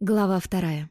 Глава вторая.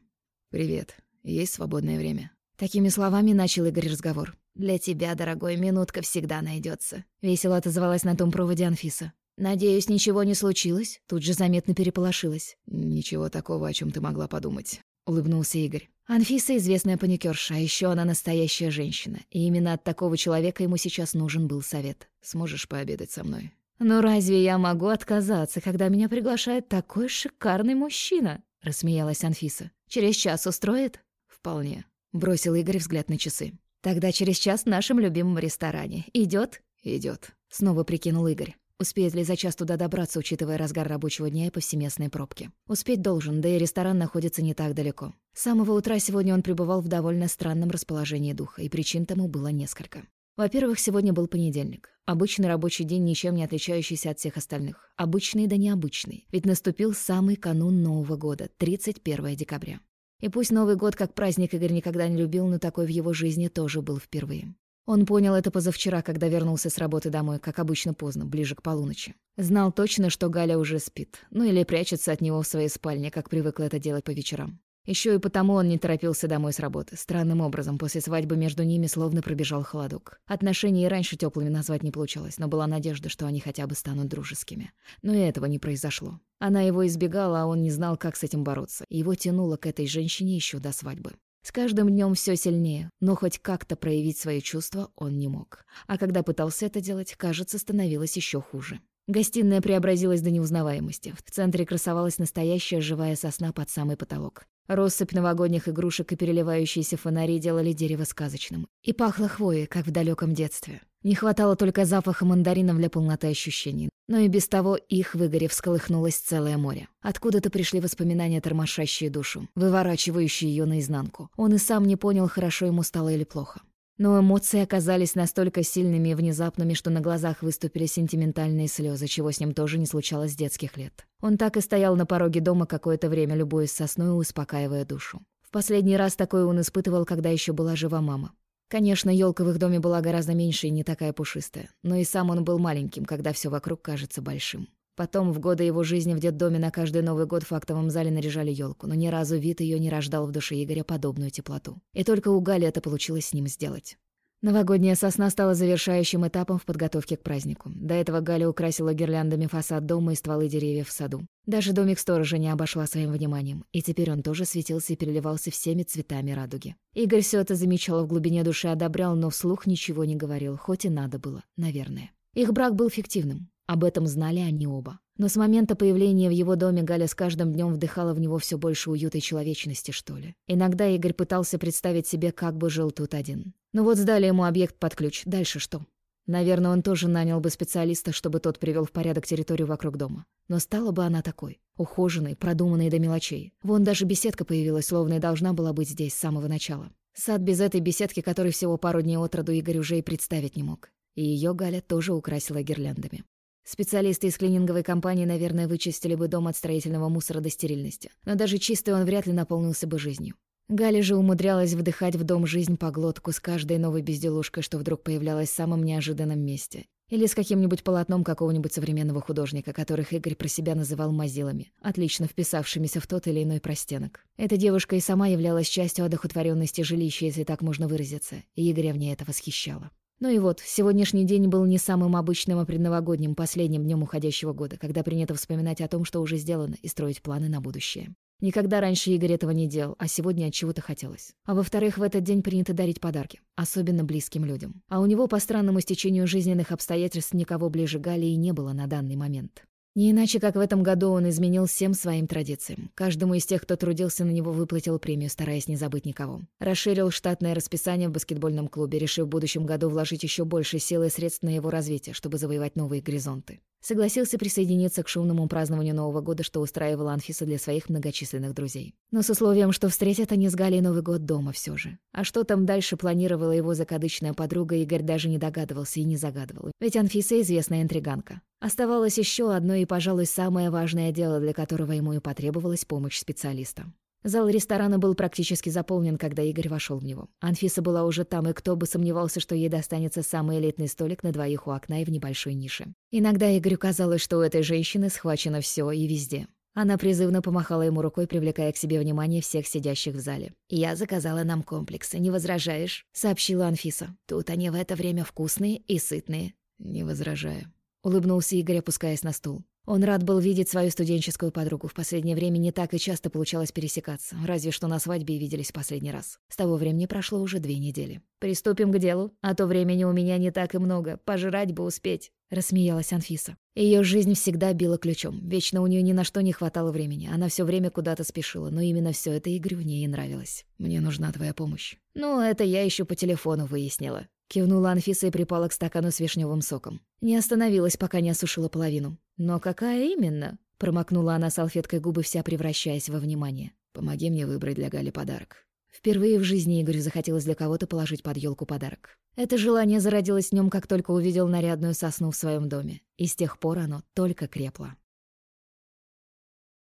«Привет. Есть свободное время?» Такими словами начал Игорь разговор. «Для тебя, дорогой, минутка всегда найдется. Весело отозвалась на том проводе Анфиса. «Надеюсь, ничего не случилось?» Тут же заметно переполошилась. «Ничего такого, о чем ты могла подумать», — улыбнулся Игорь. Анфиса — известная паникерша, а еще она настоящая женщина. И именно от такого человека ему сейчас нужен был совет. «Сможешь пообедать со мной?» «Ну разве я могу отказаться, когда меня приглашает такой шикарный мужчина?» — рассмеялась Анфиса. «Через час устроит?» «Вполне», — бросил Игорь взгляд на часы. «Тогда через час в нашем любимом ресторане. Идет? Идет. снова прикинул Игорь. Успеет ли за час туда добраться, учитывая разгар рабочего дня и повсеместные пробки? Успеть должен, да и ресторан находится не так далеко. С самого утра сегодня он пребывал в довольно странном расположении духа, и причин тому было несколько. Во-первых, сегодня был понедельник. Обычный рабочий день, ничем не отличающийся от всех остальных. Обычный да необычный. Ведь наступил самый канун Нового года, 31 декабря. И пусть Новый год как праздник Игорь никогда не любил, но такой в его жизни тоже был впервые. Он понял это позавчера, когда вернулся с работы домой, как обычно поздно, ближе к полуночи. Знал точно, что Галя уже спит. Ну или прячется от него в своей спальне, как привыкла это делать по вечерам. Еще и потому он не торопился домой с работы. Странным образом, после свадьбы между ними словно пробежал холодок. Отношения и раньше теплыми назвать не получалось, но была надежда, что они хотя бы станут дружескими. Но и этого не произошло. Она его избегала, а он не знал, как с этим бороться. Его тянуло к этой женщине еще до свадьбы. С каждым днем все сильнее, но хоть как-то проявить свои чувства он не мог. А когда пытался это делать, кажется, становилось еще хуже. Гостиная преобразилась до неузнаваемости. В центре красовалась настоящая живая сосна под самый потолок. Россыпь новогодних игрушек и переливающиеся фонари делали дерево сказочным. И пахло хвоей, как в далеком детстве. Не хватало только запаха мандаринов для полноты ощущений. Но и без того их в Игоре всколыхнулось целое море. Откуда-то пришли воспоминания, тормошащие душу, выворачивающие ее наизнанку. Он и сам не понял, хорошо ему стало или плохо. Но эмоции оказались настолько сильными и внезапными, что на глазах выступили сентиментальные слезы, чего с ним тоже не случалось с детских лет. Он так и стоял на пороге дома какое-то время, любуясь сосной успокаивая душу. В последний раз такое он испытывал, когда еще была жива мама. Конечно, елка в их доме была гораздо меньше и не такая пушистая, но и сам он был маленьким, когда все вокруг кажется большим. Потом, в годы его жизни в детдоме на каждый Новый год в актовом зале наряжали елку, но ни разу вид ее не рождал в душе Игоря подобную теплоту. И только у Гали это получилось с ним сделать. Новогодняя сосна стала завершающим этапом в подготовке к празднику. До этого Галя украсила гирляндами фасад дома и стволы деревьев в саду. Даже домик сторожа не обошла своим вниманием, и теперь он тоже светился и переливался всеми цветами радуги. Игорь все это замечал в глубине души, одобрял, но вслух ничего не говорил, хоть и надо было, наверное. Их брак был фиктивным. Об этом знали они оба. Но с момента появления в его доме Галя с каждым днем вдыхала в него все больше уюта и человечности, что ли. Иногда Игорь пытался представить себе, как бы жил тут один. Ну вот сдали ему объект под ключ. Дальше что? Наверное, он тоже нанял бы специалиста, чтобы тот привел в порядок территорию вокруг дома. Но стала бы она такой. Ухоженной, продуманной до мелочей. Вон даже беседка появилась, словно и должна была быть здесь с самого начала. Сад без этой беседки, который всего пару дней от роду Игорь уже и представить не мог. И ее Галя тоже украсила гирляндами. Специалисты из клининговой компании, наверное, вычистили бы дом от строительного мусора до стерильности. Но даже чистый он вряд ли наполнился бы жизнью. Галя же умудрялась вдыхать в дом жизнь по глотку с каждой новой безделушкой, что вдруг появлялась в самом неожиданном месте. Или с каким-нибудь полотном какого-нибудь современного художника, которых Игорь про себя называл мазилами, отлично вписавшимися в тот или иной простенок. Эта девушка и сама являлась частью одохотворенности жилища, если так можно выразиться, и Игоря в ней это восхищало. Ну и вот, сегодняшний день был не самым обычным, а предновогодним, последним днем уходящего года, когда принято вспоминать о том, что уже сделано, и строить планы на будущее. Никогда раньше Игорь этого не делал, а сегодня от чего-то хотелось. А во-вторых, в этот день принято дарить подарки, особенно близким людям. А у него по странному стечению жизненных обстоятельств никого ближе Галии не было на данный момент. Не иначе, как в этом году он изменил всем своим традициям. Каждому из тех, кто трудился на него, выплатил премию, стараясь не забыть никого. Расширил штатное расписание в баскетбольном клубе, решив в будущем году вложить еще больше сил и средств на его развитие, чтобы завоевать новые горизонты. Согласился присоединиться к шумному празднованию Нового года, что устраивала Анфиса для своих многочисленных друзей. Но с условием, что встретят они с Галей Новый год дома все же. А что там дальше планировала его закадычная подруга, Игорь даже не догадывался и не загадывал. Ведь Анфиса известная интриганка. Оставалось еще одно и, пожалуй, самое важное дело, для которого ему и потребовалась помощь специалиста. Зал ресторана был практически заполнен, когда Игорь вошел в него. Анфиса была уже там, и кто бы сомневался, что ей достанется самый элитный столик на двоих у окна и в небольшой нише. Иногда Игорю казалось, что у этой женщины схвачено все и везде. Она призывно помахала ему рукой, привлекая к себе внимание всех сидящих в зале. «Я заказала нам комплексы, не возражаешь?» — сообщила Анфиса. «Тут они в это время вкусные и сытные». «Не возражаю», — улыбнулся Игорь, опускаясь на стул. Он рад был видеть свою студенческую подругу. В последнее время не так и часто получалось пересекаться, разве что на свадьбе и виделись в последний раз. С того времени прошло уже две недели. «Приступим к делу, а то времени у меня не так и много, пожрать бы успеть», — рассмеялась Анфиса. Ее жизнь всегда била ключом, вечно у нее ни на что не хватало времени, она все время куда-то спешила, но именно все это Игорю не и нравилось. «Мне нужна твоя помощь». «Ну, это я еще по телефону выяснила». Кивнула Анфиса и припала к стакану с вишневым соком. Не остановилась, пока не осушила половину. «Но какая именно?» Промокнула она салфеткой губы, вся превращаясь во внимание. «Помоги мне выбрать для Гали подарок». Впервые в жизни Игорю захотелось для кого-то положить под елку подарок. Это желание зародилось в нем, как только увидел нарядную сосну в своем доме. И с тех пор оно только крепло.